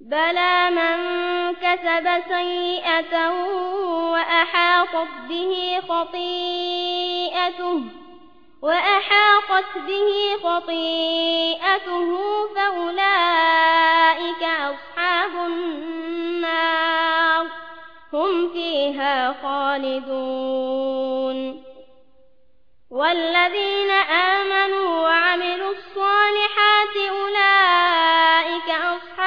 بلى من كسب سيئة وأحاطت به خطيئته وأحاطت به خطيئته فأولئك أصحاب النار هم فيها خالدون والذين